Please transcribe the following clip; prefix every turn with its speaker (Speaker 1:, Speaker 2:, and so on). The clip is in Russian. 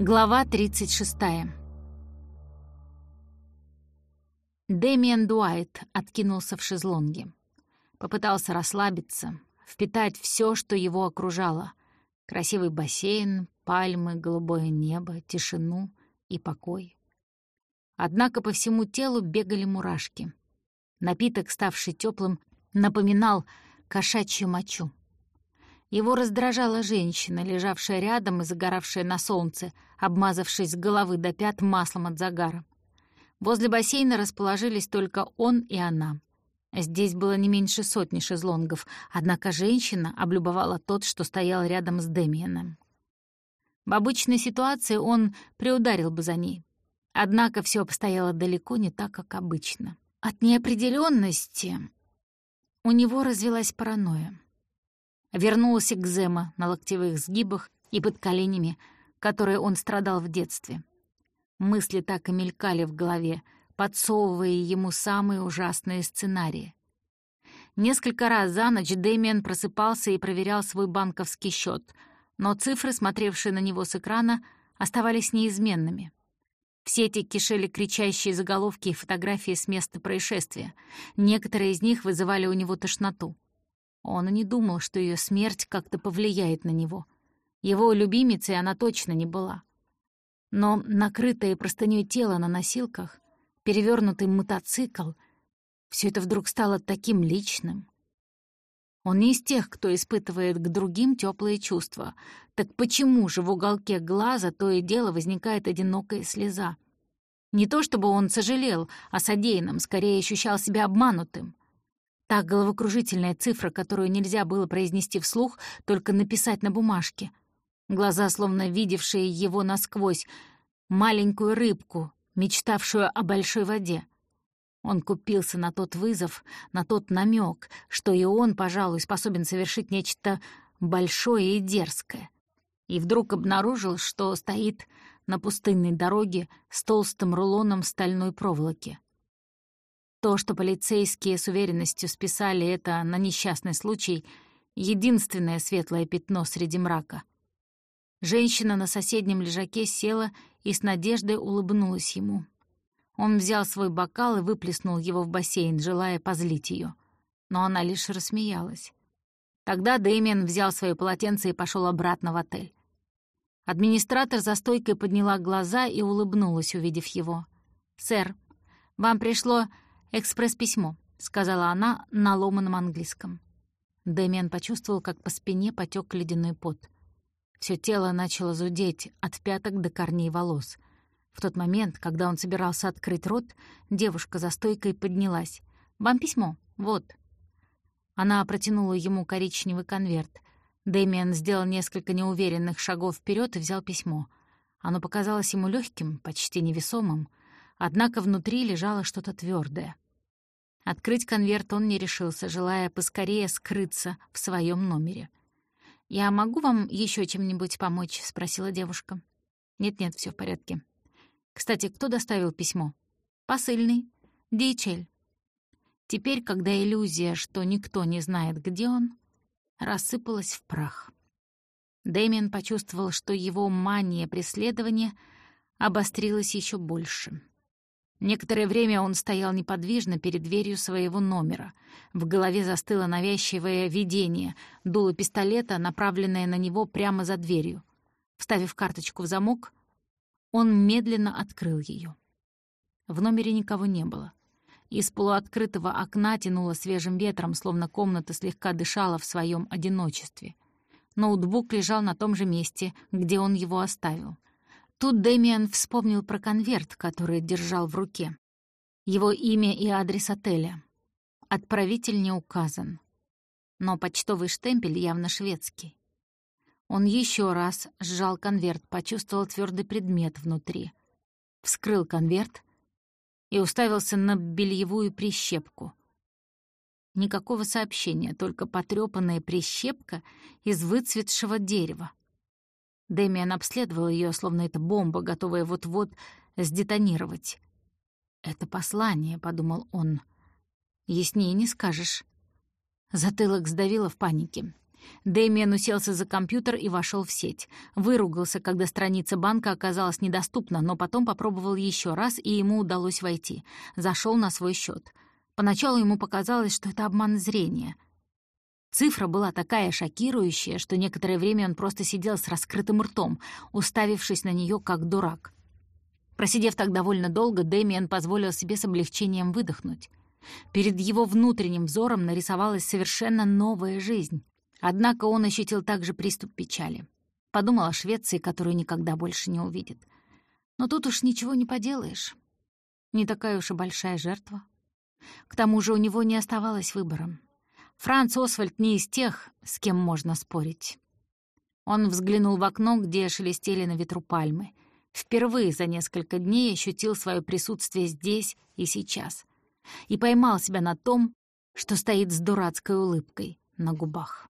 Speaker 1: Глава 36. Дэмиан Дуайт откинулся в шезлонге. Попытался расслабиться, впитать все, что его окружало. Красивый бассейн, пальмы, голубое небо, тишину и покой. Однако по всему телу бегали мурашки. Напиток, ставший теплым, напоминал кошачью мочу. Его раздражала женщина, лежавшая рядом и загоравшая на солнце, обмазавшись с головы до пят маслом от загара. Возле бассейна расположились только он и она. Здесь было не меньше сотни шезлонгов, однако женщина облюбовала тот, что стоял рядом с Демианом. В обычной ситуации он приударил бы за ней. Однако все обстояло далеко не так, как обычно. От неопределенности у него развелась паранойя. Вернулась экзема на локтевых сгибах и под коленями, которые он страдал в детстве. Мысли так и мелькали в голове, подсовывая ему самые ужасные сценарии. Несколько раз за ночь Дэмиан просыпался и проверял свой банковский счет, но цифры, смотревшие на него с экрана, оставались неизменными. В сети кишели кричащие заголовки и фотографии с места происшествия. Некоторые из них вызывали у него тошноту. Он и не думал, что ее смерть как-то повлияет на него. Его любимицей она точно не была. Но накрытое простынёй тело на носилках, перевернутый мотоцикл — все это вдруг стало таким личным. Он не из тех, кто испытывает к другим теплые чувства. Так почему же в уголке глаза то и дело возникает одинокая слеза? Не то чтобы он сожалел о содеянном, скорее ощущал себя обманутым. Та головокружительная цифра, которую нельзя было произнести вслух, только написать на бумажке. Глаза, словно видевшие его насквозь, маленькую рыбку, мечтавшую о большой воде. Он купился на тот вызов, на тот намек, что и он, пожалуй, способен совершить нечто большое и дерзкое. И вдруг обнаружил, что стоит на пустынной дороге с толстым рулоном стальной проволоки. То, что полицейские с уверенностью списали это на несчастный случай, единственное светлое пятно среди мрака. Женщина на соседнем лежаке села и с надеждой улыбнулась ему. Он взял свой бокал и выплеснул его в бассейн, желая позлить ее. Но она лишь рассмеялась. Тогда Дэмиан взял свое полотенце и пошел обратно в отель. Администратор за стойкой подняла глаза и улыбнулась, увидев его. «Сэр, вам пришло «Экспресс-письмо», — сказала она на ломаном английском. Дэмиан почувствовал, как по спине потек ледяной пот. Все тело начало зудеть от пяток до корней волос. В тот момент, когда он собирался открыть рот, девушка за стойкой поднялась. «Вам письмо? Вот». Она протянула ему коричневый конверт. Дэмиан сделал несколько неуверенных шагов вперед и взял письмо. Оно показалось ему легким, почти невесомым однако внутри лежало что-то твердое. Открыть конверт он не решился, желая поскорее скрыться в своем номере. «Я могу вам еще чем-нибудь помочь?» — спросила девушка. «Нет-нет, все в порядке. Кстати, кто доставил письмо?» «Посыльный. DHL». Теперь, когда иллюзия, что никто не знает, где он, рассыпалась в прах. Дэмиан почувствовал, что его мания преследования обострилась еще больше. Некоторое время он стоял неподвижно перед дверью своего номера. В голове застыло навязчивое видение, дуло пистолета, направленное на него прямо за дверью. Вставив карточку в замок, он медленно открыл ее. В номере никого не было. Из полуоткрытого окна тянуло свежим ветром, словно комната слегка дышала в своем одиночестве. Ноутбук лежал на том же месте, где он его оставил — Тут Дэмиан вспомнил про конверт, который держал в руке. Его имя и адрес отеля. Отправитель не указан. Но почтовый штемпель явно шведский. Он еще раз сжал конверт, почувствовал твердый предмет внутри. Вскрыл конверт и уставился на бельевую прищепку. Никакого сообщения, только потрёпанная прищепка из выцветшего дерева. Дэмиан обследовал ее, словно это бомба, готовая вот-вот сдетонировать. «Это послание», — подумал он. «Яснее не скажешь». Затылок сдавило в панике. Дэмиан уселся за компьютер и вошел в сеть. Выругался, когда страница банка оказалась недоступна, но потом попробовал еще раз, и ему удалось войти. Зашел на свой счет. Поначалу ему показалось, что это обман зрения. Цифра была такая шокирующая, что некоторое время он просто сидел с раскрытым ртом, уставившись на нее как дурак. Просидев так довольно долго, Дэмиан позволил себе с облегчением выдохнуть. Перед его внутренним взором нарисовалась совершенно новая жизнь. Однако он ощутил также приступ печали. Подумал о Швеции, которую никогда больше не увидит. Но тут уж ничего не поделаешь. Не такая уж и большая жертва. К тому же у него не оставалось выбора. Франц Освальд не из тех, с кем можно спорить. Он взглянул в окно, где шелестели на ветру пальмы. Впервые за несколько дней ощутил свое присутствие здесь и сейчас. И поймал себя на том, что стоит с дурацкой улыбкой на губах.